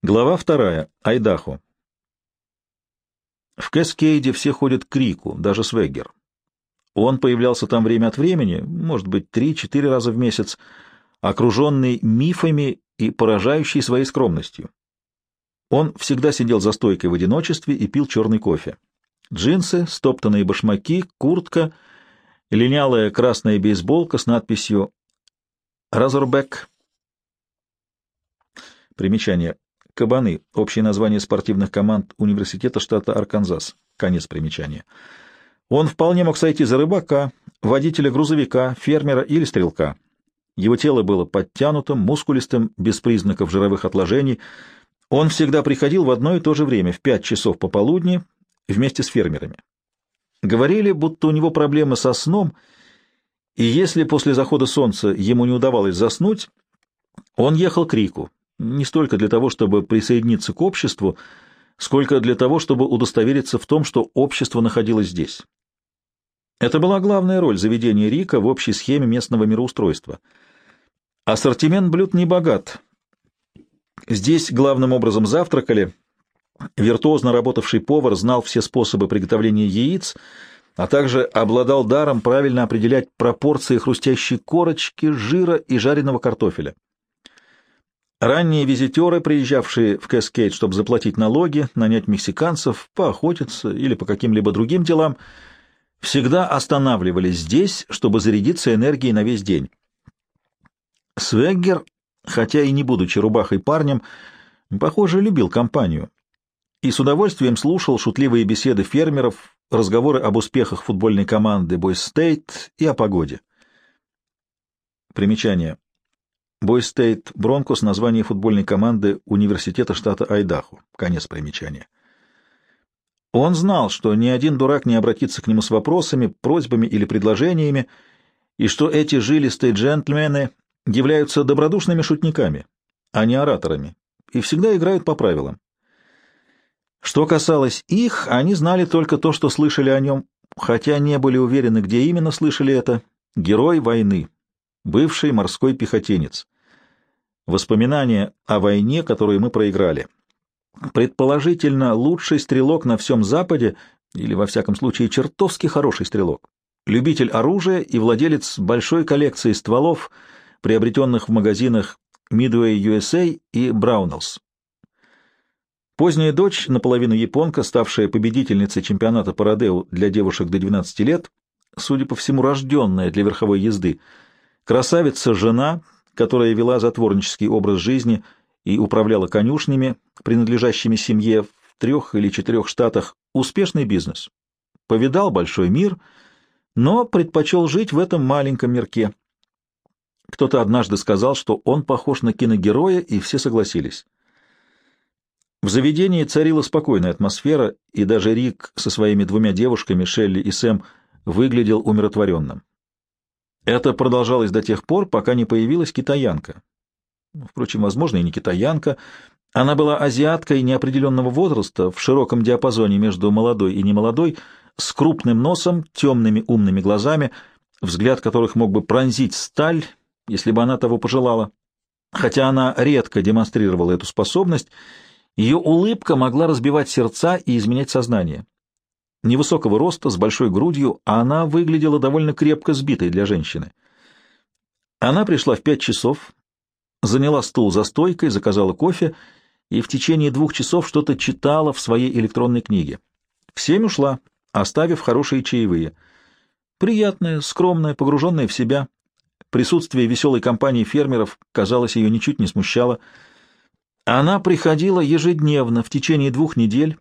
Глава вторая. Айдахо. В Кэскейде все ходят к Рику, даже Свеггер. Он появлялся там время от времени, может быть, три-четыре раза в месяц, окруженный мифами и поражающий своей скромностью. Он всегда сидел за стойкой в одиночестве и пил черный кофе. Джинсы, стоптанные башмаки, куртка, линялая красная бейсболка с надписью «Разорбек». Примечание. Кабаны — общее название спортивных команд университета штата Арканзас. Конец примечания. Он вполне мог сойти за рыбака, водителя грузовика, фермера или стрелка. Его тело было подтянутым, мускулистым, без признаков жировых отложений. Он всегда приходил в одно и то же время, в пять часов пополудни, вместе с фермерами. Говорили, будто у него проблемы со сном, и если после захода солнца ему не удавалось заснуть, он ехал к Рику, не столько для того, чтобы присоединиться к обществу, сколько для того, чтобы удостовериться в том, что общество находилось здесь. Это была главная роль заведения Рика в общей схеме местного мироустройства. Ассортимент блюд не богат. Здесь главным образом завтракали. Виртуозно работавший повар знал все способы приготовления яиц, а также обладал даром правильно определять пропорции хрустящей корочки, жира и жареного картофеля. Ранние визитеры, приезжавшие в Кэскейд, чтобы заплатить налоги, нанять мексиканцев, поохотиться или по каким-либо другим делам, всегда останавливались здесь, чтобы зарядиться энергией на весь день. Свеггер, хотя и не будучи рубахой парнем, похоже, любил компанию и с удовольствием слушал шутливые беседы фермеров, разговоры об успехах футбольной команды Бойс Стейт и о погоде. Примечание. Бойс Стейт Бронкос — название футбольной команды университета штата Айдахо. Конец примечания. Он знал, что ни один дурак не обратится к нему с вопросами, просьбами или предложениями, и что эти жилистые джентльмены являются добродушными шутниками, а не ораторами, и всегда играют по правилам. Что касалось их, они знали только то, что слышали о нем, хотя не были уверены, где именно слышали это. Герой войны, бывший морской пехотинец. Воспоминания о войне, которую мы проиграли. Предположительно, лучший стрелок на всем Западе, или, во всяком случае, чертовски хороший стрелок. Любитель оружия и владелец большой коллекции стволов, приобретенных в магазинах Midway USA и Brownells. Поздняя дочь, наполовину японка, ставшая победительницей чемпионата по Родео для девушек до 12 лет, судя по всему, рожденная для верховой езды, Красавица-жена, которая вела затворнический образ жизни и управляла конюшнями, принадлежащими семье в трех или четырех штатах, успешный бизнес. Повидал большой мир, но предпочел жить в этом маленьком мирке. Кто-то однажды сказал, что он похож на киногероя, и все согласились. В заведении царила спокойная атмосфера, и даже Рик со своими двумя девушками, Шелли и Сэм, выглядел умиротворенным. Это продолжалось до тех пор, пока не появилась китаянка. Впрочем, возможно, и не китаянка. Она была азиаткой неопределенного возраста, в широком диапазоне между молодой и немолодой, с крупным носом, темными умными глазами, взгляд которых мог бы пронзить сталь, если бы она того пожелала. Хотя она редко демонстрировала эту способность, ее улыбка могла разбивать сердца и изменять сознание невысокого роста, с большой грудью, а она выглядела довольно крепко сбитой для женщины. Она пришла в пять часов, заняла стул за стойкой, заказала кофе и в течение двух часов что-то читала в своей электронной книге. В семь ушла, оставив хорошие чаевые. Приятная, скромная, погруженная в себя. Присутствие веселой компании фермеров, казалось, ее ничуть не смущало. Она приходила ежедневно в течение двух недель,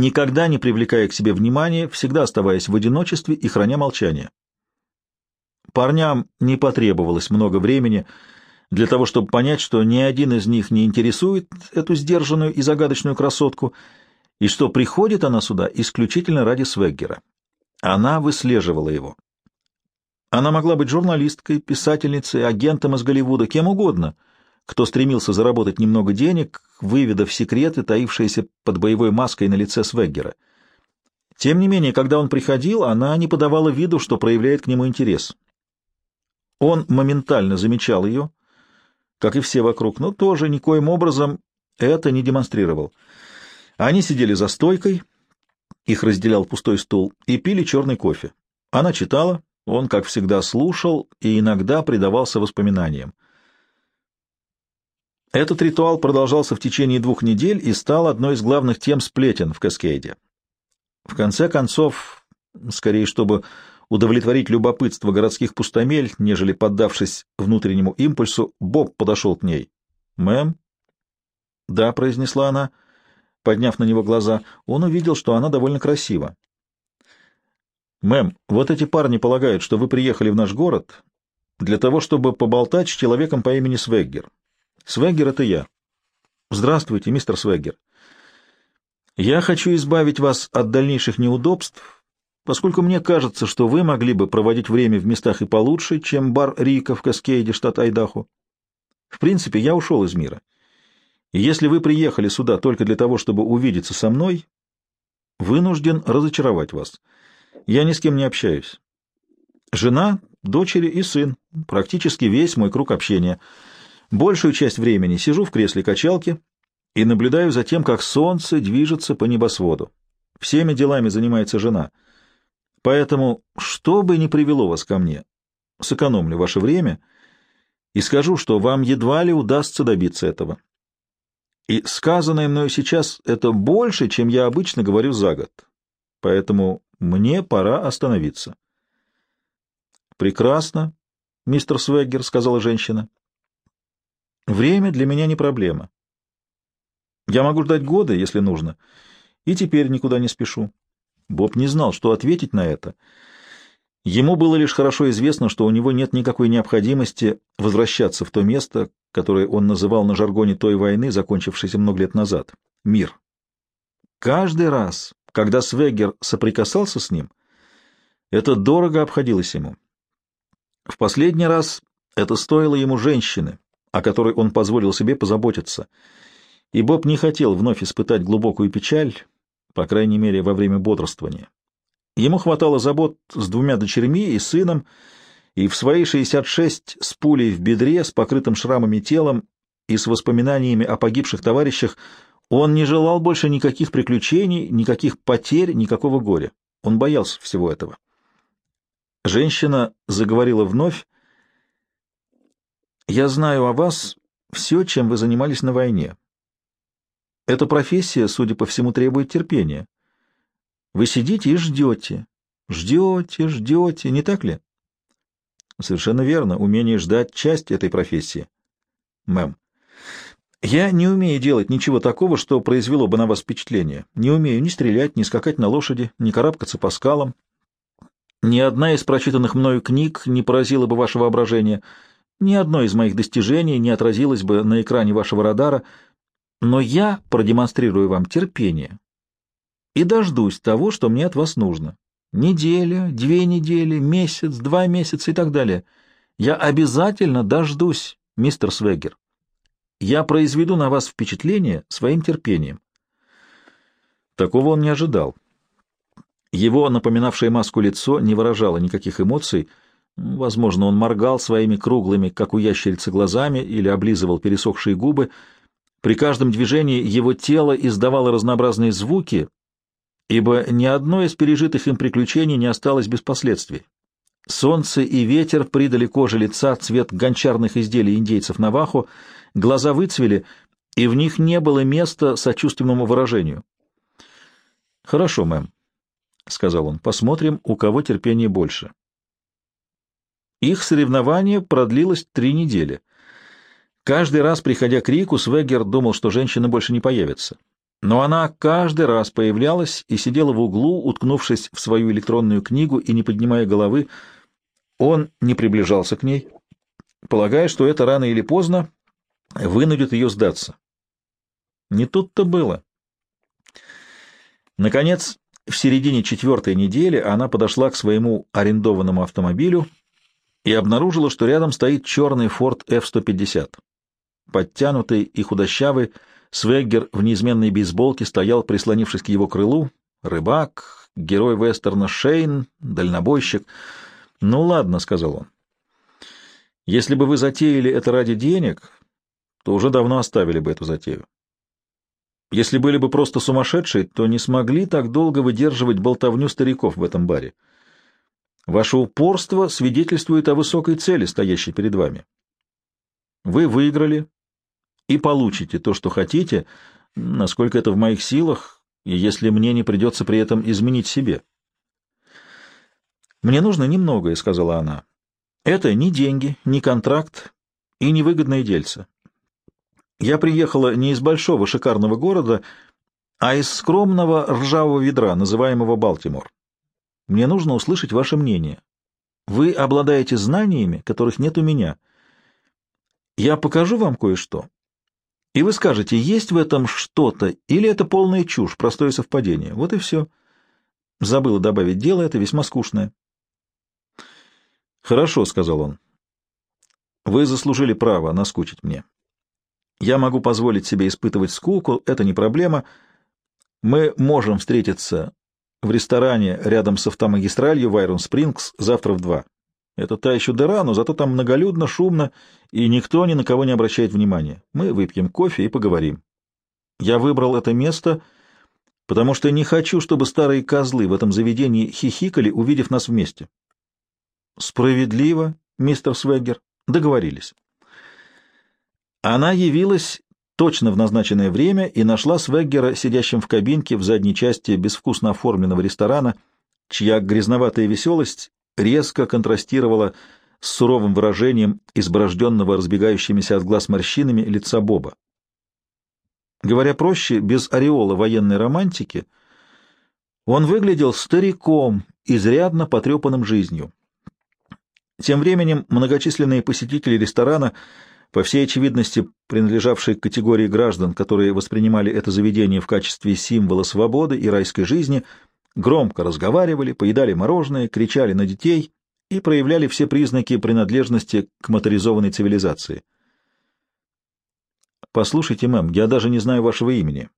никогда не привлекая к себе внимания, всегда оставаясь в одиночестве и храня молчание. Парням не потребовалось много времени для того, чтобы понять, что ни один из них не интересует эту сдержанную и загадочную красотку, и что приходит она сюда исключительно ради Свеггера. Она выслеживала его. Она могла быть журналисткой, писательницей, агентом из Голливуда, кем угодно, кто стремился заработать немного денег, выведав секреты, таившиеся под боевой маской на лице Свеггера. Тем не менее, когда он приходил, она не подавала виду, что проявляет к нему интерес. Он моментально замечал ее, как и все вокруг, но тоже никоим образом это не демонстрировал. Они сидели за стойкой, их разделял пустой стул, и пили черный кофе. Она читала, он, как всегда, слушал и иногда предавался воспоминаниям. Этот ритуал продолжался в течение двух недель и стал одной из главных тем сплетен в Каскейде. В конце концов, скорее чтобы удовлетворить любопытство городских пустомель, нежели поддавшись внутреннему импульсу, Боб подошел к ней. «Мэм?» «Да», — произнесла она, подняв на него глаза. Он увидел, что она довольно красива. «Мэм, вот эти парни полагают, что вы приехали в наш город для того, чтобы поболтать с человеком по имени Свеггер. Свеггер — это я. Здравствуйте, мистер Свеггер. Я хочу избавить вас от дальнейших неудобств, поскольку мне кажется, что вы могли бы проводить время в местах и получше, чем бар Рика в Каскейде, штат Айдахо. В принципе, я ушел из мира. И если вы приехали сюда только для того, чтобы увидеться со мной, вынужден разочаровать вас. Я ни с кем не общаюсь. Жена, дочери и сын — практически весь мой круг общения. Большую часть времени сижу в кресле качалки и наблюдаю за тем, как солнце движется по небосводу. Всеми делами занимается жена. Поэтому, что бы ни привело вас ко мне, сэкономлю ваше время и скажу, что вам едва ли удастся добиться этого. И сказанное мною сейчас — это больше, чем я обычно говорю за год. Поэтому мне пора остановиться. — Прекрасно, мистер Свеггер, — сказала женщина. — Время для меня не проблема. Я могу ждать года, если нужно, и теперь никуда не спешу. Боб не знал, что ответить на это. Ему было лишь хорошо известно, что у него нет никакой необходимости возвращаться в то место, которое он называл на жаргоне той войны, закончившейся много лет назад — мир. Каждый раз, когда Свегер соприкасался с ним, это дорого обходилось ему. В последний раз это стоило ему женщины, о которой он позволил себе позаботиться — и Боб не хотел вновь испытать глубокую печаль, по крайней мере, во время бодрствования. Ему хватало забот с двумя дочерьми и сыном, и в свои 66 с пулей в бедре, с покрытым шрамами телом и с воспоминаниями о погибших товарищах он не желал больше никаких приключений, никаких потерь, никакого горя. Он боялся всего этого. Женщина заговорила вновь. «Я знаю о вас все, чем вы занимались на войне. Эта профессия, судя по всему, требует терпения. Вы сидите и ждете. Ждете, ждете, не так ли? Совершенно верно. Умение ждать — часть этой профессии. Мэм, я не умею делать ничего такого, что произвело бы на вас впечатление. Не умею ни стрелять, ни скакать на лошади, ни карабкаться по скалам. Ни одна из прочитанных мною книг не поразила бы ваше воображение. Ни одно из моих достижений не отразилось бы на экране вашего радара — но я продемонстрирую вам терпение и дождусь того, что мне от вас нужно. Неделя, две недели, месяц, два месяца и так далее. Я обязательно дождусь, мистер Свегер. Я произведу на вас впечатление своим терпением. Такого он не ожидал. Его напоминавшее маску лицо не выражало никаких эмоций. Возможно, он моргал своими круглыми, как у ящерицы, глазами или облизывал пересохшие губы, при каждом движении его тело издавало разнообразные звуки, ибо ни одно из пережитых им приключений не осталось без последствий. Солнце и ветер придали коже лица цвет гончарных изделий индейцев Навахо, глаза выцвели, и в них не было места сочувственному выражению. «Хорошо, мэм», — сказал он, — «посмотрим, у кого терпение больше». Их соревнование продлилось три недели — Каждый раз, приходя к Рику, Свегер думал, что женщина больше не появится. Но она каждый раз появлялась и сидела в углу, уткнувшись в свою электронную книгу и не поднимая головы. Он не приближался к ней, полагая, что это рано или поздно вынудит ее сдаться. Не тут-то было. Наконец, в середине четвертой недели она подошла к своему арендованному автомобилю и обнаружила, что рядом стоит черный Ford F-150. Подтянутый и худощавый, Свеггер в неизменной бейсболке стоял, прислонившись к его крылу. Рыбак, герой вестерна Шейн, дальнобойщик. «Ну ладно», — сказал он. «Если бы вы затеяли это ради денег, то уже давно оставили бы эту затею. Если были бы просто сумасшедшие, то не смогли так долго выдерживать болтовню стариков в этом баре. Ваше упорство свидетельствует о высокой цели, стоящей перед вами. Вы выиграли и получите то, что хотите, насколько это в моих силах, если мне не придется при этом изменить себе. «Мне нужно немногое», — сказала она. «Это ни деньги, ни контракт и не выгодное дельце. Я приехала не из большого шикарного города, а из скромного ржавого ведра, называемого Балтимор. Мне нужно услышать ваше мнение. Вы обладаете знаниями, которых нет у меня. Я покажу вам кое-что, и вы скажете, есть в этом что-то, или это полная чушь, простое совпадение. Вот и все. Забыла добавить дело, это весьма скучное. «Хорошо», — сказал он. «Вы заслужили право наскучить мне. Я могу позволить себе испытывать скуку, это не проблема. Мы можем встретиться в ресторане рядом с автомагистралью в Айрон Спрингс завтра в два. Это та еще дыра, но зато там многолюдно, шумно, и никто ни на кого не обращает внимания. Мы выпьем кофе и поговорим. Я выбрал это место, потому что не хочу, чтобы старые козлы в этом заведении хихикали, увидев нас вместе. Справедливо, мистер Свеггер. Договорились. Она явилась точно в назначенное время и нашла Свеггера, сидящим в кабинке в задней части безвкусно оформленного ресторана, чья грязноватая веселость резко контрастировала с суровым выражением изборожденного разбегающимися от глаз морщинами лица Боба. Говоря проще, без ореола военной романтики, он выглядел стариком, изрядно потрепанным жизнью. Тем временем многочисленные посетители ресторана — по всей очевидности, принадлежавшие к категории граждан, которые воспринимали это заведение в качестве символа свободы и райской жизни, громко разговаривали, поедали мороженое, кричали на детей и проявляли все признаки принадлежности к моторизованной цивилизации. «Послушайте, мэм, я даже не знаю вашего имени».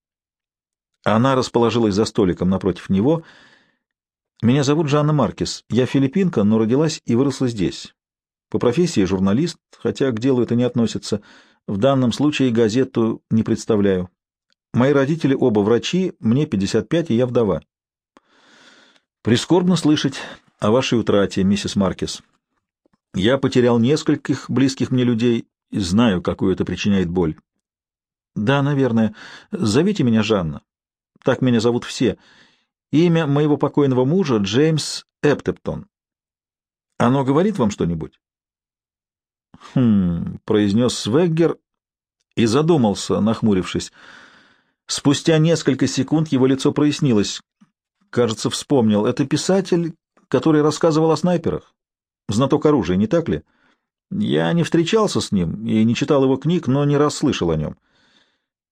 Она расположилась за столиком напротив него. «Меня зовут Жанна Маркес. Я филиппинка, но родилась и выросла здесь. По профессии журналист, хотя к делу это не относится. В данном случае газету не представляю. Мои родители оба врачи, мне 55, и я вдова. Прискорбно слышать о вашей утрате, миссис Маркес. Я потерял нескольких близких мне людей и знаю, какую это причиняет боль. Да, наверное. Зовите меня Жанна. Так меня зовут все. Имя моего покойного мужа — Джеймс Эптептон. Оно говорит вам что-нибудь? «Хм...» — произнес Свеггер и задумался, нахмурившись. Спустя несколько секунд его лицо прояснилось. Кажется, вспомнил. Это писатель, который рассказывал о снайперах. Знаток оружия, не так ли? Я не встречался с ним и не читал его книг, но не раз слышал о нем.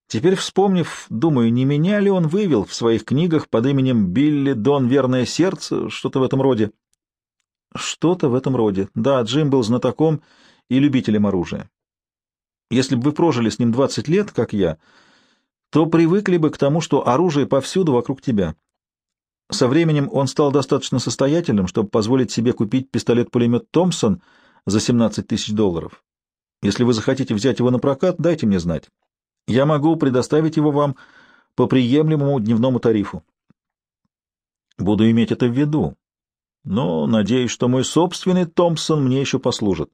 Теперь, вспомнив, думаю, не меня ли он вывел в своих книгах под именем Билли Дон Верное Сердце, что-то в этом роде? Что-то в этом роде. Да, Джим был знатоком и любителем оружия. Если бы вы прожили с ним 20 лет, как я, то привыкли бы к тому, что оружие повсюду вокруг тебя. Со временем он стал достаточно состоятельным, чтобы позволить себе купить пистолет-пулемет «Томпсон» за 17 тысяч долларов. Если вы захотите взять его на прокат, дайте мне знать. Я могу предоставить его вам по приемлемому дневному тарифу. Буду иметь это в виду, но надеюсь, что мой собственный Томпсон мне еще послужит.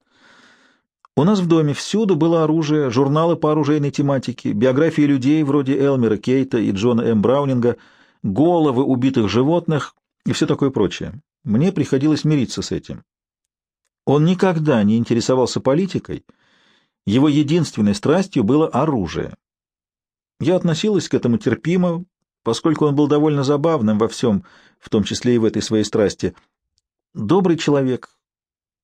У нас в доме всюду было оружие, журналы по оружейной тематике, биографии людей вроде Элмера Кейта и Джона М. Браунинга, головы убитых животных и все такое прочее. Мне приходилось мириться с этим. Он никогда не интересовался политикой, его единственной страстью было оружие. Я относилась к этому терпимо, поскольку он был довольно забавным во всем, в том числе и в этой своей страсти. Добрый человек,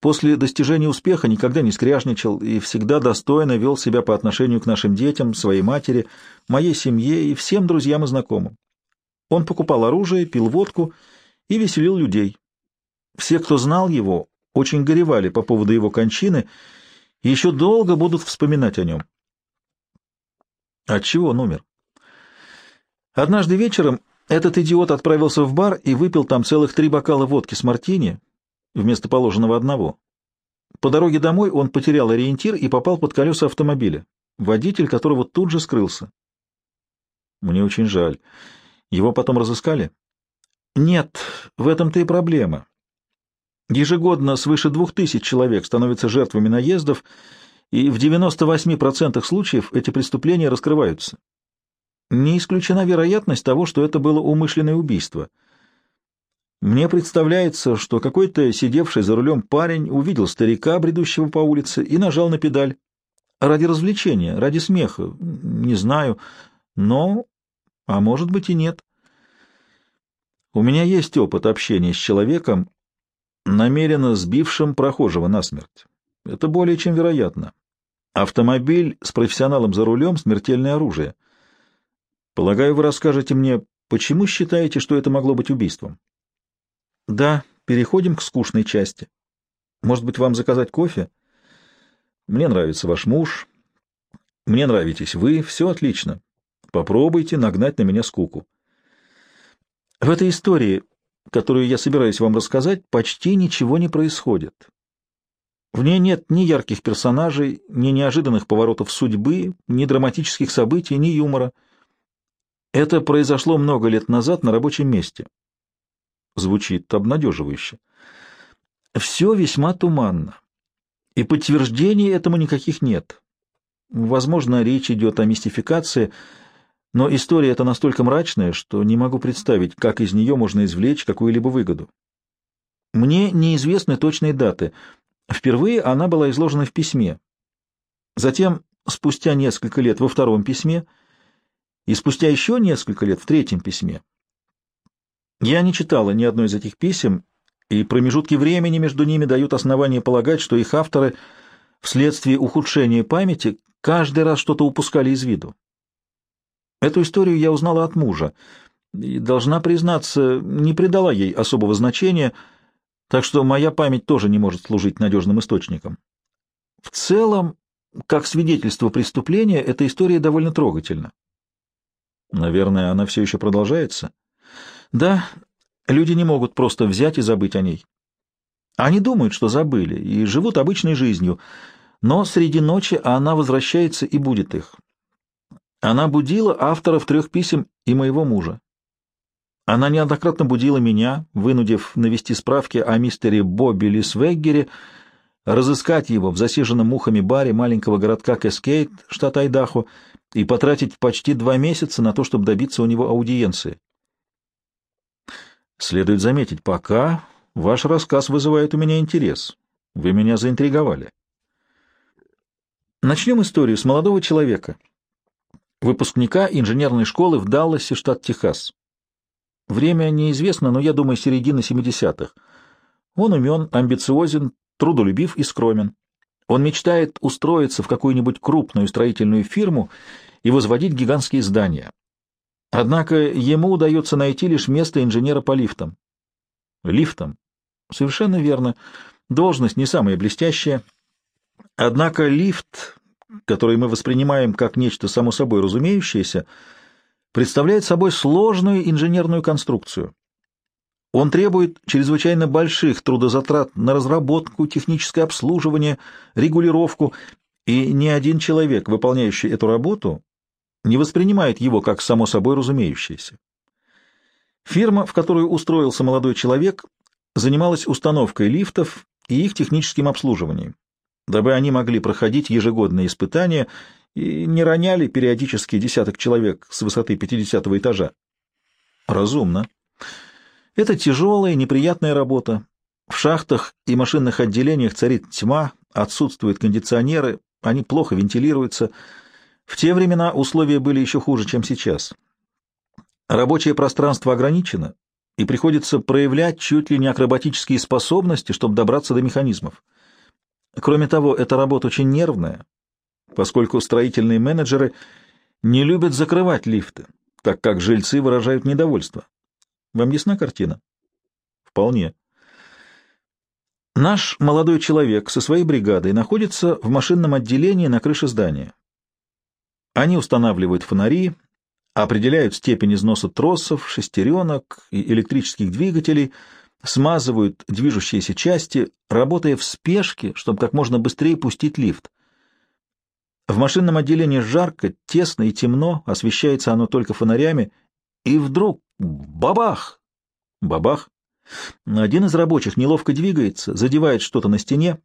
После достижения успеха никогда не скряжничал и всегда достойно вел себя по отношению к нашим детям, своей матери, моей семье и всем друзьям и знакомым. Он покупал оружие, пил водку и веселил людей. Все, кто знал его, очень горевали по поводу его кончины и еще долго будут вспоминать о нем. Отчего он умер? Однажды вечером этот идиот отправился в бар и выпил там целых три бокала водки с мартини, вместо положенного одного. По дороге домой он потерял ориентир и попал под колеса автомобиля, водитель которого тут же скрылся. Мне очень жаль. Его потом разыскали? Нет, в этом-то и проблема. Ежегодно свыше двух тысяч человек становятся жертвами наездов, и в 98% случаев эти преступления раскрываются. Не исключена вероятность того, что это было умышленное убийство. Мне представляется, что какой-то сидевший за рулем парень увидел старика, бредущего по улице, и нажал на педаль. Ради развлечения, ради смеха, не знаю, но... А может быть и нет. У меня есть опыт общения с человеком, намеренно сбившим прохожего насмерть. Это более чем вероятно. Автомобиль с профессионалом за рулем — смертельное оружие. Полагаю, вы расскажете мне, почему считаете, что это могло быть убийством? Да, переходим к скучной части. Может быть, вам заказать кофе? Мне нравится ваш муж. Мне нравитесь вы. Все отлично. Попробуйте нагнать на меня скуку. В этой истории, которую я собираюсь вам рассказать, почти ничего не происходит. В ней нет ни ярких персонажей, ни неожиданных поворотов судьбы, ни драматических событий, ни юмора. Это произошло много лет назад на рабочем месте. Звучит обнадеживающе. Все весьма туманно, и подтверждений этому никаких нет. Возможно, речь идет о мистификации — но история эта настолько мрачная, что не могу представить, как из нее можно извлечь какую-либо выгоду. Мне неизвестны точные даты. Впервые она была изложена в письме. Затем, спустя несколько лет, во втором письме, и спустя еще несколько лет в третьем письме. Я не читала ни одной из этих писем, и промежутки времени между ними дают основание полагать, что их авторы вследствие ухудшения памяти каждый раз что-то упускали из виду. Эту историю я узнала от мужа и, должна признаться, не придала ей особого значения, так что моя память тоже не может служить надежным источником. В целом, как свидетельство преступления, эта история довольно трогательна. Наверное, она все еще продолжается? Да, люди не могут просто взять и забыть о ней. Они думают, что забыли, и живут обычной жизнью, но среди ночи она возвращается и будет их. Она будила авторов трех писем и моего мужа. Она неоднократно будила меня, вынудив навести справки о мистере Бобби Лисвеггере, разыскать его в засиженном мухами баре маленького городка Кэскейт, штат Айдахо, и потратить почти два месяца на то, чтобы добиться у него аудиенции. Следует заметить, пока ваш рассказ вызывает у меня интерес. Вы меня заинтриговали. Начнем историю с молодого человека, выпускника инженерной школы в Далласе, штат Техас. Время неизвестно, но я думаю, середина 70-х. Он умен, амбициозен, трудолюбив и скромен. Он мечтает устроиться в какую-нибудь крупную строительную фирму и возводить гигантские здания. Однако ему удается найти лишь место инженера по лифтам. Лифтам. Совершенно верно. Должность не самая блестящая. Однако лифт который мы воспринимаем как нечто само собой разумеющееся, представляет собой сложную инженерную конструкцию. Он требует чрезвычайно больших трудозатрат на разработку, техническое обслуживание, регулировку, и ни один человек, выполняющий эту работу, не воспринимает его как само собой разумеющееся. Фирма, в которую устроился молодой человек, занималась установкой лифтов и их техническим обслуживанием дабы они могли проходить ежегодные испытания и не роняли периодически десяток человек с высоты 50 этажа. Разумно. Это тяжелая, неприятная работа. В шахтах и машинных отделениях царит тьма, отсутствуют кондиционеры, они плохо вентилируются. В те времена условия были еще хуже, чем сейчас. Рабочее пространство ограничено, и приходится проявлять чуть ли не акробатические способности, чтобы добраться до механизмов. Кроме того, эта работа очень нервная, поскольку строительные менеджеры не любят закрывать лифты, так как жильцы выражают недовольство. Вам ясна картина? Вполне. Наш молодой человек со своей бригадой находится в машинном отделении на крыше здания. Они устанавливают фонари, определяют степень износа тросов, шестеренок и электрических двигателей — смазывают движущиеся части, работая в спешке, чтобы как можно быстрее пустить лифт. В машинном отделении жарко, тесно и темно, освещается оно только фонарями, и вдруг бабах! Бабах! Один из рабочих неловко двигается, задевает что-то на стене,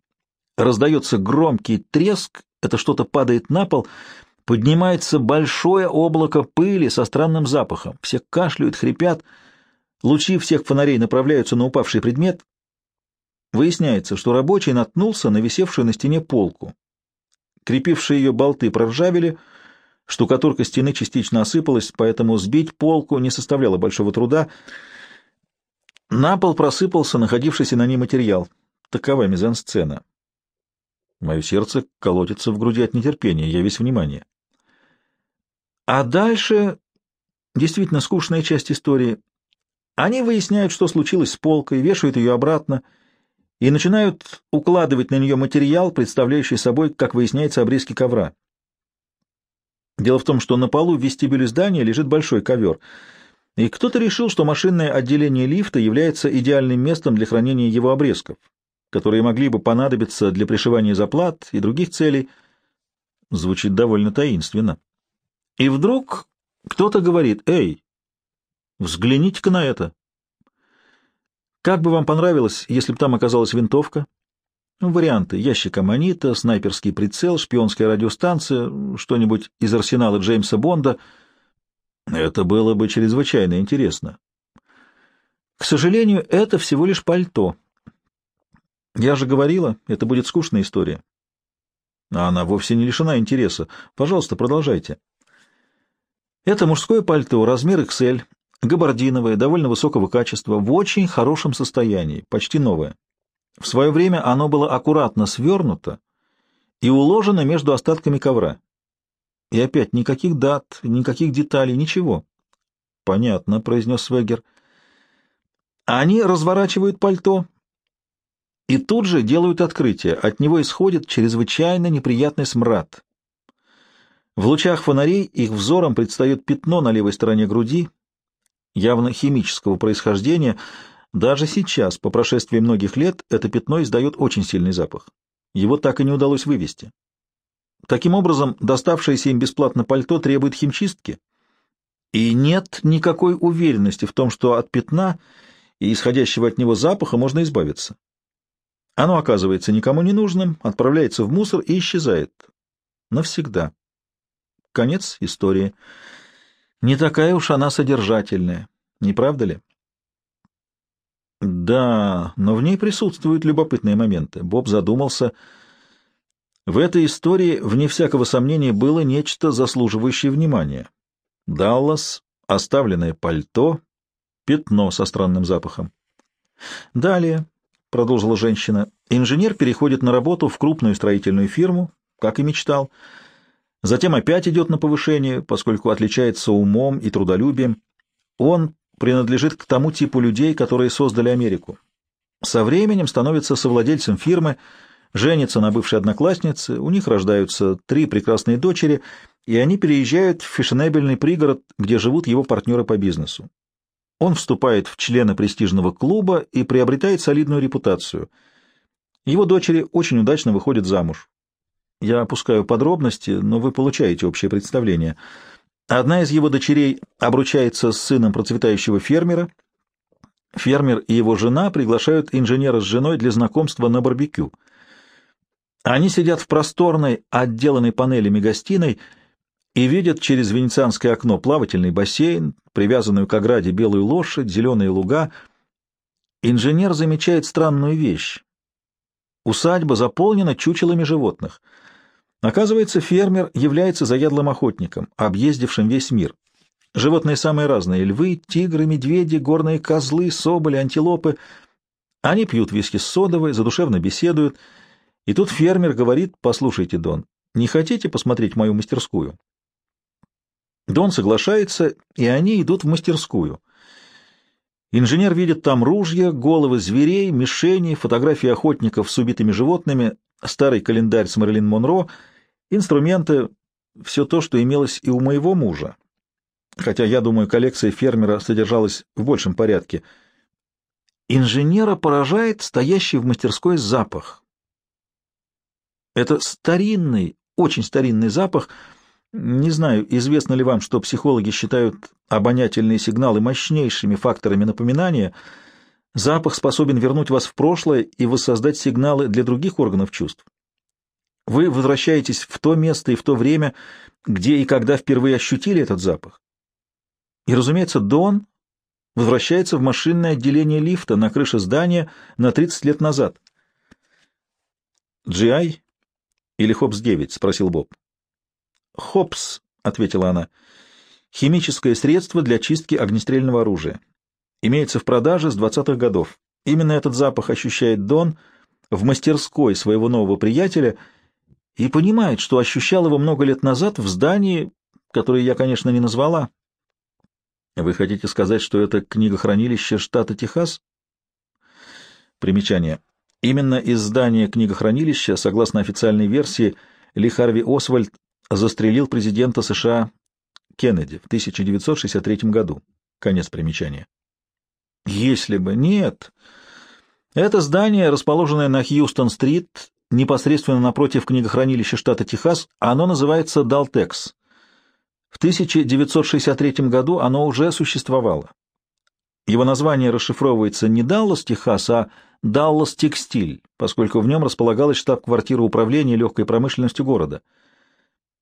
раздается громкий треск, это что-то падает на пол, поднимается большое облако пыли со странным запахом. Все кашляют, хрипят, лучи всех фонарей направляются на упавший предмет. Выясняется, что рабочий наткнулся на висевшую на стене полку. Крепившие ее болты проржавели, штукатурка стены частично осыпалась, поэтому сбить полку не составляло большого труда. На пол просыпался находившийся на ней материал. Такова мизансцена. Мое сердце колотится в груди от нетерпения, я весь внимание. А дальше действительно скучная часть истории. Они выясняют, что случилось с полкой, вешают ее обратно — и начинают укладывать на нее материал, представляющий собой, как выясняется, обрезки ковра. Дело в том, что на полу в вестибюле здания лежит большой ковер, и кто-то решил, что машинное отделение лифта является идеальным местом для хранения его обрезков, которые могли бы понадобиться для пришивания заплат и других целей. Звучит довольно таинственно. И вдруг кто-то говорит, «Эй, взгляните-ка на это!» Как бы вам понравилось, если бы там оказалась винтовка? Ну, варианты. Ящик аммонита, снайперский прицел, шпионская радиостанция, что-нибудь из арсенала Джеймса Бонда. Это было бы чрезвычайно интересно. К сожалению, это всего лишь пальто. Я же говорила, это будет скучная история. А она вовсе не лишена интереса. Пожалуйста, продолжайте. Это мужское пальто, размер XL, Габардиновое, довольно высокого качества, в очень хорошем состоянии, почти новое. В свое время оно было аккуратно свернуто и уложено между остатками ковра. И опять никаких дат, никаких деталей, ничего. — Понятно, — произнес Свегер. Они разворачивают пальто и тут же делают открытие. От него исходит чрезвычайно неприятный смрад. В лучах фонарей их взором предстает пятно на левой стороне груди, явно химического происхождения, даже сейчас, по прошествии многих лет, это пятно издает очень сильный запах. Его так и не удалось вывести. Таким образом, доставшееся им бесплатно пальто требует химчистки, и нет никакой уверенности в том, что от пятна и исходящего от него запаха можно избавиться. Оно оказывается никому не нужным, отправляется в мусор и исчезает. Навсегда. Конец истории. Не такая уж она содержательная, не правда ли? Да, но в ней присутствуют любопытные моменты. Боб задумался. В этой истории, вне всякого сомнения, было нечто заслуживающее внимания. Даллас, оставленное пальто, пятно со странным запахом. Далее, — продолжила женщина, — инженер переходит на работу в крупную строительную фирму, как и мечтал, — Затем опять идет на повышение, поскольку отличается умом и трудолюбием. Он принадлежит к тому типу людей, которые создали Америку. Со временем становится совладельцем фирмы, женится на бывшей однокласснице, у них рождаются три прекрасные дочери, и они переезжают в фешенебельный пригород, где живут его партнеры по бизнесу. Он вступает в члены престижного клуба и приобретает солидную репутацию. Его дочери очень удачно выходят замуж. Я опускаю подробности, но вы получаете общее представление. Одна из его дочерей обручается с сыном процветающего фермера. Фермер и его жена приглашают инженера с женой для знакомства на барбекю. Они сидят в просторной, отделанной панелями гостиной и видят через венецианское окно плавательный бассейн, привязанную к ограде белую лошадь, зеленые луга. Инженер замечает странную вещь. Усадьба заполнена чучелами животных — Оказывается, фермер является заядлым охотником, объездившим весь мир. Животные самые разные — львы, тигры, медведи, горные козлы, соболи, антилопы. Они пьют виски с содовой, задушевно беседуют. И тут фермер говорит, послушайте, Дон, не хотите посмотреть мою мастерскую? Дон соглашается, и они идут в мастерскую. Инженер видит там ружья, головы зверей, мишени, фотографии охотников с убитыми животными, старый календарь с Мэрилин Монро — Инструменты — все то, что имелось и у моего мужа. Хотя, я думаю, коллекция фермера содержалась в большем порядке. Инженера поражает стоящий в мастерской запах. Это старинный, очень старинный запах. Не знаю, известно ли вам, что психологи считают обонятельные сигналы мощнейшими факторами напоминания. Запах способен вернуть вас в прошлое и воссоздать сигналы для других органов чувств. Вы возвращаетесь в то место и в то время, где и когда впервые ощутили этот запах. И, разумеется, Дон возвращается в машинное отделение лифта на крыше здания на 30 лет назад. «GI или Хопс-9?» — спросил Боб. «Хопс», — ответила она, — «химическое средство для чистки огнестрельного оружия. Имеется в продаже с 20-х годов. Именно этот запах ощущает Дон в мастерской своего нового приятеля и понимает, что ощущал его много лет назад в здании, которое я, конечно, не назвала, вы хотите сказать, что это книгохранилище штата Техас? Примечание. Именно из здания книгохранилища, согласно официальной версии, Ли Харви Освальд застрелил президента США Кеннеди в 1963 году. Конец примечания. Если бы нет. Это здание, расположенное на Хьюстон-стрит, непосредственно напротив книгохранилища штата Техас, оно называется Далтекс. В 1963 году оно уже существовало. Его название расшифровывается не Даллас, Техас, а Даллас Текстиль, поскольку в нем располагалась штаб-квартира управления легкой промышленностью города.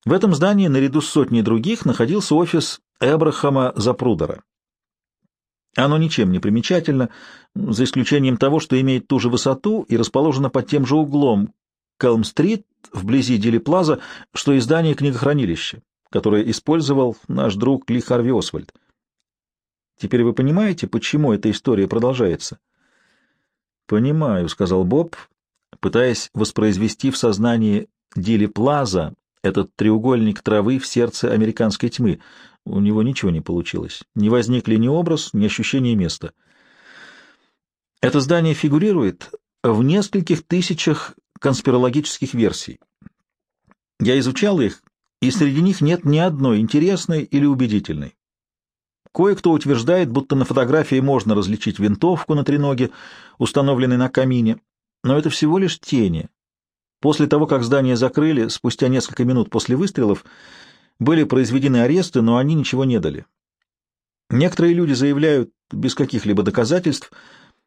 В этом здании, наряду с сотней других, находился офис Эбрахама Запрудера. Оно ничем не примечательно, за исключением того, что имеет ту же высоту и расположено под тем же углом Келм-стрит, вблизи Дили-Плаза, что и здание книгохранилища которое использовал наш друг Ли Харви Освальд. Теперь вы понимаете, почему эта история продолжается? Понимаю, сказал Боб, пытаясь воспроизвести в сознании Дили Плаза этот треугольник травы в сердце американской тьмы. У него ничего не получилось. Не возникли ни образ, ни ощущение места. Это здание фигурирует в нескольких тысячах конспирологических версий. Я изучал их и среди них нет ни одной интересной или убедительной. Кое-кто утверждает, будто на фотографии можно различить винтовку на треноге, установленной на камине, но это всего лишь тени. После того, как здание закрыли, спустя несколько минут после выстрелов, были произведены аресты, но они ничего не дали. Некоторые люди заявляют, без каких-либо доказательств,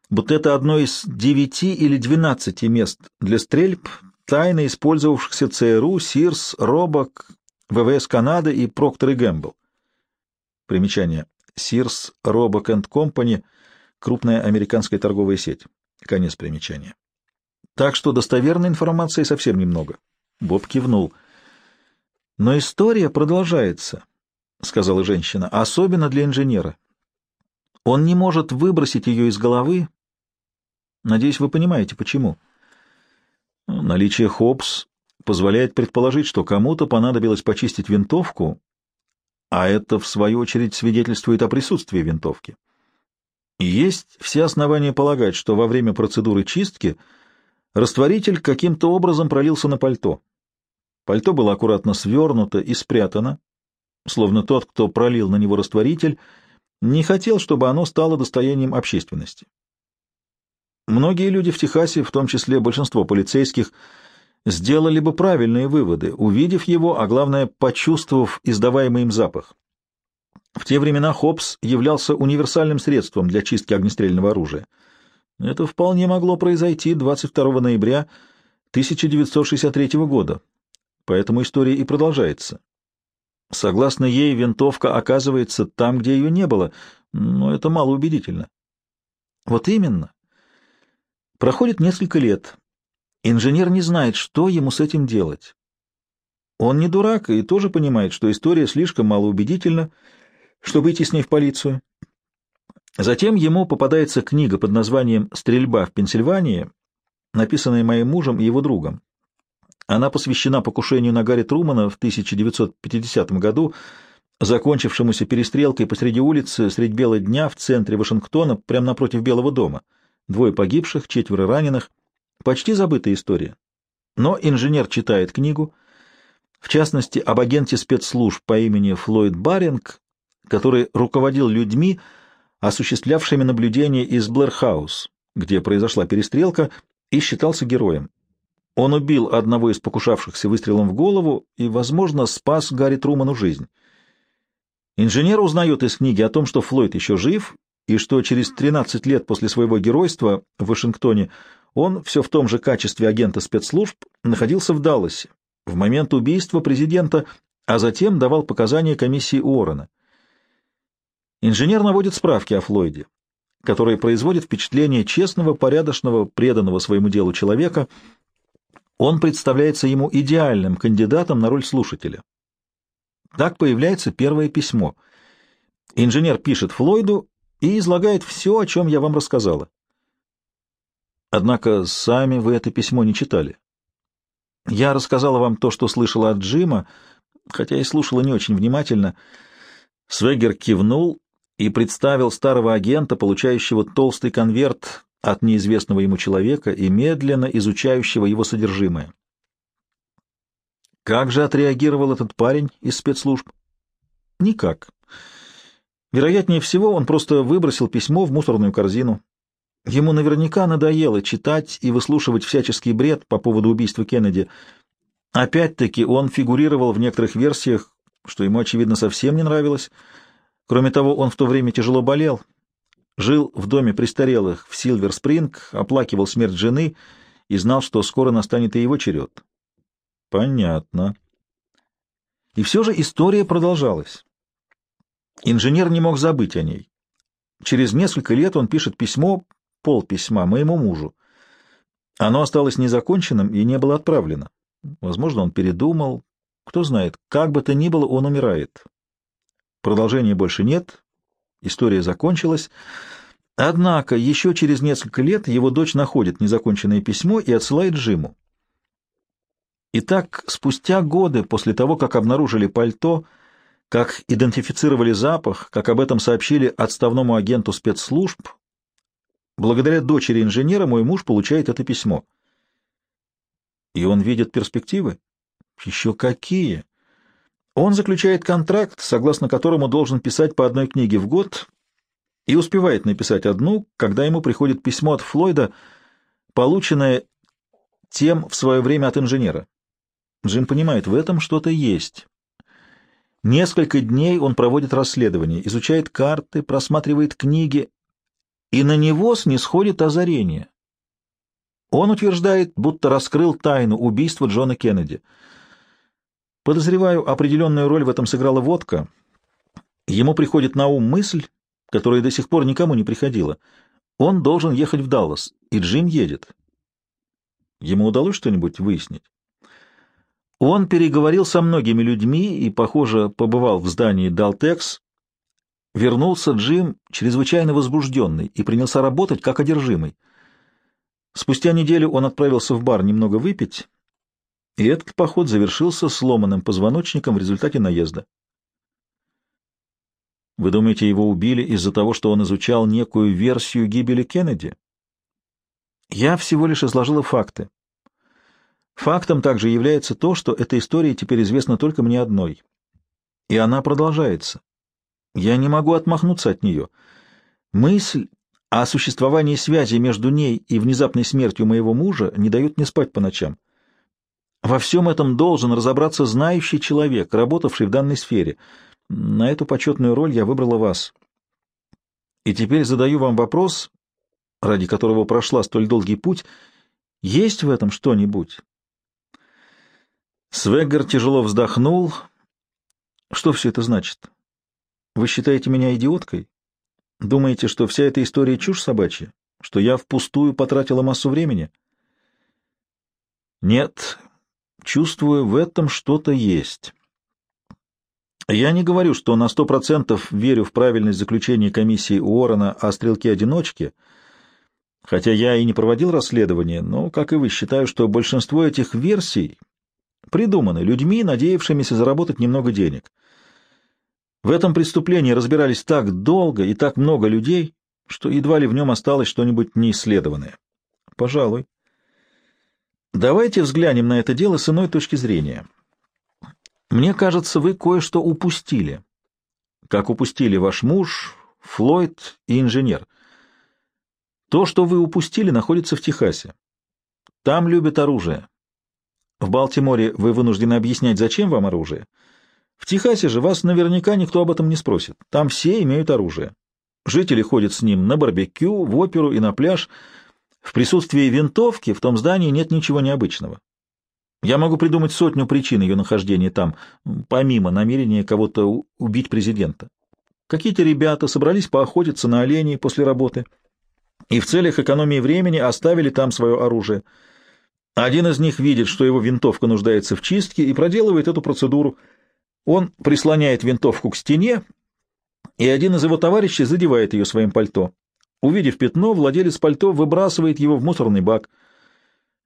будто это одно из девяти или двенадцати мест для стрельб, тайно использовавшихся ЦРУ, СИРС, РОБОК, ВВС Канады и Procter Gamble. Примечание. Sears, Roebuck Company — крупная американская торговая сеть. Конец примечания. Так что достоверной информации совсем немного. Боб кивнул. Но история продолжается, — сказала женщина, — особенно для инженера. Он не может выбросить ее из головы. Надеюсь, вы понимаете, почему. Наличие Хопс позволяет предположить, что кому-то понадобилось почистить винтовку, а это, в свою очередь, свидетельствует о присутствии винтовки. Есть все основания полагать, что во время процедуры чистки растворитель каким-то образом пролился на пальто. Пальто было аккуратно свернуто и спрятано, словно тот, кто пролил на него растворитель, не хотел, чтобы оно стало достоянием общественности. Многие люди в Техасе, в том числе большинство полицейских, сделали бы правильные выводы, увидев его, а главное, почувствовав издаваемый им запах. В те времена Хопс являлся универсальным средством для чистки огнестрельного оружия. Это вполне могло произойти 22 ноября 1963 года, поэтому история и продолжается. Согласно ей, винтовка оказывается там, где ее не было, но это малоубедительно. Вот именно. Проходит несколько лет. Инженер не знает, что ему с этим делать. Он не дурак и тоже понимает, что история слишком малоубедительна, чтобы идти с ней в полицию. Затем ему попадается книга под названием «Стрельба в Пенсильвании», написанная моим мужем и его другом. Она посвящена покушению на Гарри Трумана в 1950 году, закончившемуся перестрелкой посреди улицы средь бела дня в центре Вашингтона, прямо напротив Белого дома. Двое погибших, четверо раненых. Почти забытая история. Но инженер читает книгу, в частности, об агенте спецслужб по имени Флойд Баринг, который руководил людьми, осуществлявшими наблюдение из Блэрхаус, где произошла перестрелка, и считался героем. Он убил одного из покушавшихся выстрелом в голову и, возможно, спас Гарри Труману жизнь. Инженер узнает из книги о том, что Флойд еще жив, и что через 13 лет после своего геройства в Вашингтоне он все в том же качестве агента спецслужб находился в Далласе в момент убийства президента, а затем давал показания комиссии Уоррена. Инженер наводит справки о Флойде, которые производят впечатление честного, порядочного, преданного своему делу человека. Он представляется ему идеальным кандидатом на роль слушателя. Так появляется первое письмо. Инженер пишет Флойду и излагает все, о чем я вам рассказала. Однако сами вы это письмо не читали. Я рассказала вам то, что слышала от Джима, хотя и слушала не очень внимательно. Свегер кивнул и представил старого агента, получающего толстый конверт от неизвестного ему человека и медленно изучающего его содержимое. Как же отреагировал этот парень из спецслужб? Никак. Вероятнее всего, он просто выбросил письмо в мусорную корзину. Ему наверняка надоело читать и выслушивать всяческий бред по поводу убийства Кеннеди. Опять-таки, он фигурировал в некоторых версиях, что ему, очевидно, совсем не нравилось. Кроме того, он в то время тяжело болел, жил в доме престарелых в Силвер-Спринг, оплакивал смерть жены и знал, что скоро настанет и его черед. Понятно. И все же история продолжалась. Инженер не мог забыть о ней. Через несколько лет он пишет письмо, пол письма, моему мужу. Оно осталось незаконченным и не было отправлено. Возможно, он передумал. Кто знает, как бы то ни было, он умирает. Продолжения больше нет, история закончилась. Однако еще через несколько лет его дочь находит незаконченное письмо и отсылает Джиму. Итак, спустя годы после того, как обнаружили пальто, как идентифицировали запах, как об этом сообщили отставному агенту спецслужб, благодаря дочери инженера мой муж получает это письмо. И он видит перспективы? Еще какие! Он заключает контракт, согласно которому должен писать по одной книге в год, и успевает написать одну, когда ему приходит письмо от Флойда, полученное тем в свое время от инженера. Джим понимает, в этом что-то есть. Несколько дней он проводит расследование, изучает карты, просматривает книги, и на него снисходит озарение. Он утверждает, будто раскрыл тайну убийства Джона Кеннеди. Подозреваю, определенную роль в этом сыграла водка. Ему приходит на ум мысль, которая до сих пор никому не приходила. Он должен ехать в Даллас, и Джим едет. Ему удалось что-нибудь выяснить? Он переговорил со многими людьми и, похоже, побывал в здании Далтекс. Вернулся Джим чрезвычайно возбужденный и принялся работать как одержимый. Спустя неделю он отправился в бар немного выпить, и этот поход завершился сломанным позвоночником в результате наезда. Вы думаете, его убили из-за того, что он изучал некую версию гибели Кеннеди? Я всего лишь изложила факты. Фактом также является то, что эта история теперь известна только мне одной. И она продолжается. Я не могу отмахнуться от нее. Мысль о существовании связи между ней и внезапной смертью моего мужа не дает мне спать по ночам. Во всем этом должен разобраться знающий человек, работавший в данной сфере. На эту почетную роль я выбрала вас. И теперь задаю вам вопрос, ради которого прошла столь долгий путь. Есть в этом что-нибудь? Свеггер тяжело вздохнул. Что все это значит? Вы считаете меня идиоткой? Думаете, что вся эта история чушь собачья? Что я впустую потратила массу времени? Нет, чувствую, в этом что-то есть. Я не говорю, что на сто процентов верю в правильность заключения комиссии Уоррена о стрелке-одиночке, хотя я и не проводил расследование, но, как и вы, считаю, что большинство этих версий придуманы людьми, надеявшимися заработать немного денег. В этом преступлении разбирались так долго и так много людей, что едва ли в нем осталось что-нибудь неисследованное. Пожалуй. Давайте взглянем на это дело с иной точки зрения. Мне кажется, вы кое-что упустили. Как упустили ваш муж, Флойд и инженер. То, что вы упустили, находится в Техасе. Там любят оружие. В Балтиморе вы вынуждены объяснять, зачем вам оружие. В Техасе же вас наверняка никто об этом не спросит. Там все имеют оружие. Жители ходят с ним на барбекю, в оперу и на пляж. В присутствии винтовки в том здании нет ничего необычного. Я могу придумать сотню причин ее нахождения там, помимо намерения кого-то убить президента. Какие-то ребята собрались поохотиться на оленей после работы и в целях экономии времени оставили там свое оружие. Один из них видит, что его винтовка нуждается в чистке и проделывает эту процедуру. Он прислоняет винтовку к стене, и один из его товарищей задевает ее своим пальто. Увидев пятно, владелец пальто выбрасывает его в мусорный бак.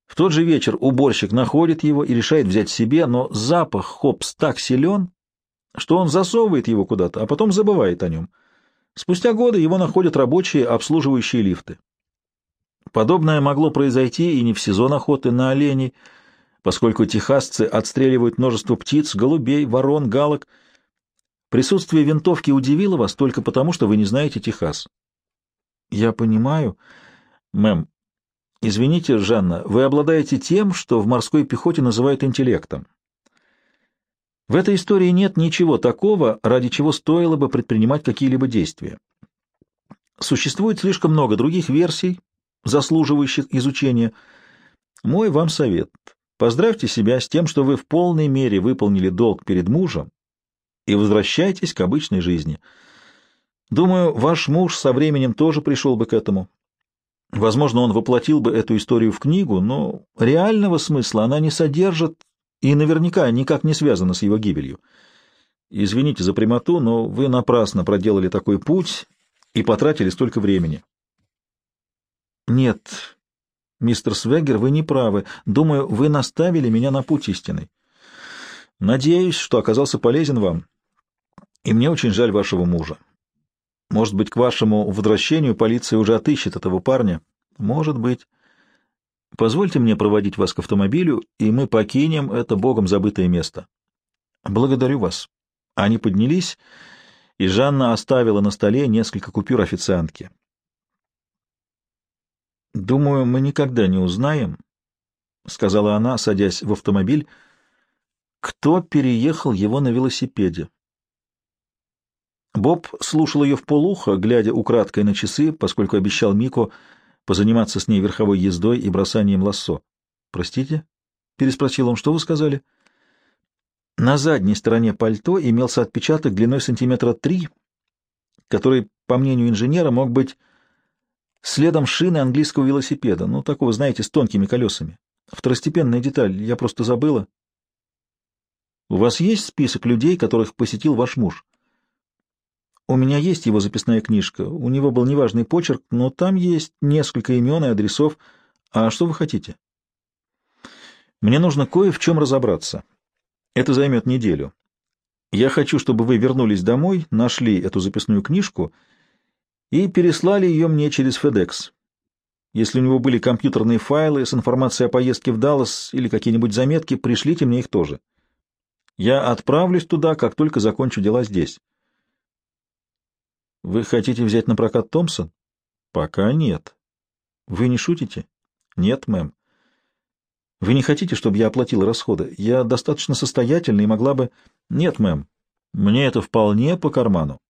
В тот же вечер уборщик находит его и решает взять себе, но запах хопс так силен, что он засовывает его куда-то, а потом забывает о нем. Спустя годы его находят рабочие, обслуживающие лифты. Подобное могло произойти и не в сезон охоты на оленей, поскольку техасцы отстреливают множество птиц, голубей, ворон, галок. Присутствие винтовки удивило вас только потому, что вы не знаете Техас. Я понимаю. Мэм, извините, Жанна, вы обладаете тем, что в морской пехоте называют интеллектом. В этой истории нет ничего такого, ради чего стоило бы предпринимать какие-либо действия. Существует слишком много других версий, заслуживающих изучения. Мой вам совет. Поздравьте себя с тем, что вы в полной мере выполнили долг перед мужем и возвращайтесь к обычной жизни. Думаю, ваш муж со временем тоже пришел бы к этому. Возможно, он воплотил бы эту историю в книгу, но реального смысла она не содержит и наверняка никак не связано с его гибелью. Извините за прямоту, но вы напрасно проделали такой путь и потратили столько времени. Нет, мистер Свегер, вы не правы. Думаю, вы наставили меня на путь истинный. Надеюсь, что оказался полезен вам. И мне очень жаль вашего мужа. Может быть, к вашему возвращению полиция уже отыщет этого парня? Может быть. Позвольте мне проводить вас к автомобилю, и мы покинем это богом забытое место. Благодарю вас. Они поднялись, и Жанна оставила на столе несколько купюр официантки. Думаю, мы никогда не узнаем, сказала она, садясь в автомобиль, кто переехал его на велосипеде. Боб слушал ее в полухо, глядя украдкой на часы, поскольку обещал Мико позаниматься с ней верховой ездой и бросанием лассо. «Простите?» — переспросил он. «Что вы сказали?» На задней стороне пальто имелся отпечаток длиной сантиметра три, который, по мнению инженера, мог быть следом шины английского велосипеда, ну, такого, знаете, с тонкими колесами. Второстепенная деталь, я просто забыла. У вас есть список людей, которых посетил ваш муж? У меня есть его записная книжка. У него был неважный почерк, но там есть несколько имен и адресов. А что вы хотите? Мне нужно кое в чем разобраться. Это займет неделю. Я хочу, чтобы вы вернулись домой, нашли эту записную книжку и переслали ее мне через FedEx. Если у него были компьютерные файлы с информацией о поездке в Даллас или какие-нибудь заметки, пришлите мне их тоже. Я отправлюсь туда, как только закончу дела здесь. Вы хотите взять на прокат Томпсон? Пока нет. Вы не шутите? Нет, мэм. Вы не хотите, чтобы я оплатил расходы? Я достаточно состоятельна и могла бы... Нет, мэм. Мне это вполне по карману.